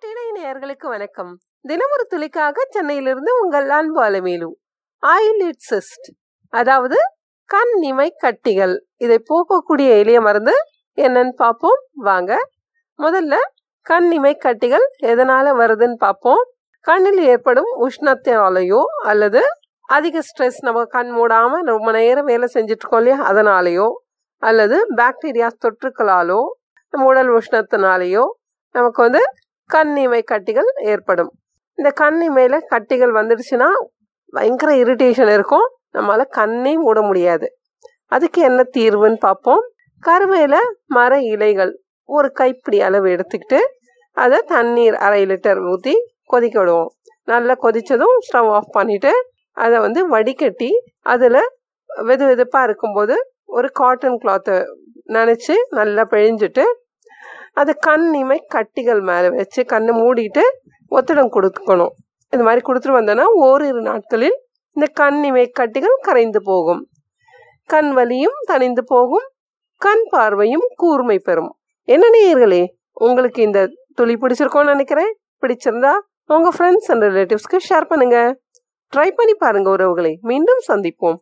நாட்டினை நேயர்களுக்கு வணக்கம். தினமொரு துளிக்காக சென்னையிலிருந்து உங்கள் அன்பு அலமேலு. ஆயிலிட் சிஸ்ட் அதாவது கண் இமை கட்டிகள். இதை போக்கக்கூடிய எளிய மருந்து என்னன்னு பார்ப்போம். வாங்க. முதல்ல கண் இமை கட்டிகள் எதனால வருதுன்னு பார்ப்போம். கண்ணில் ஏற்படும் உஷ்ணத்தினாலேயோ அல்லது அதிக ஸ்ட்ரெஸ் நம்ம கண் மூடாம ரொம்ப நேரம் வேலை செஞ்சுட்டு இருக்கோம் இல்லையா? அதனாலேயோ அல்லது பாக்டீரியா தொற்றுக்களாலோ நம்ம உடல் உஷ்ணத்தினாலேயோ நமக்கு வந்து கண் இமை கட்டிகள் ஏற்படும். இந்த கண் இமையில கட்டிகள் வந்துடுச்சுன்னா பயங்கர இரிட்டேஷன் இருக்கும். நம்மளால கண்ணே மூட முடியாது. அதுக்கு என்ன தீர்வுன்னு பார்ப்போம். கருவேல மர இலைகள் ஒரு கைப்பிடி அளவு எடுத்துக்கிட்டு அதை தண்ணீர் அரை லிட்டர் ஊற்றி கொதிக்க விடுவோம். நல்லா கொதிச்சதும் ஸ்டவ் ஆஃப் பண்ணிட்டு அதை வந்து வடிகட்டி அதில் வெது வெதுப்பாக இருக்கும்போது ஒரு காட்டன் கிளாத்தை நினச்சி நல்லா பிழிஞ்சிட்டு அதை கண் இமை கட்டிகள் மேலே வச்சு கண்ணை மூடிட்டு ஒத்தடம் கொடுக்கணும். இது மாதிரி கொடுத்துட்டு வந்தோன்னா ஓரிரு நாட்களில் இந்த கண் இமை கட்டிகள் கரைந்து போகும். கண் வலியும் தணிந்து போகும். கண் பார்வையும் கூர்மை பெறும். என்ன நேயர்களே உங்களுக்கு இந்த துளி பிடிச்சிருக்கோன்னு நினைக்கிறேன். பிடிச்சிருந்தா உங்கள் ஃப்ரெண்ட்ஸ் அண்ட் ரிலேட்டிவ்ஸ்க்கு ஷேர் பண்ணுங்கள் ட்ரை பண்ணி பாருங்கள் உறவுகளை. மீண்டும் சந்திப்போம்.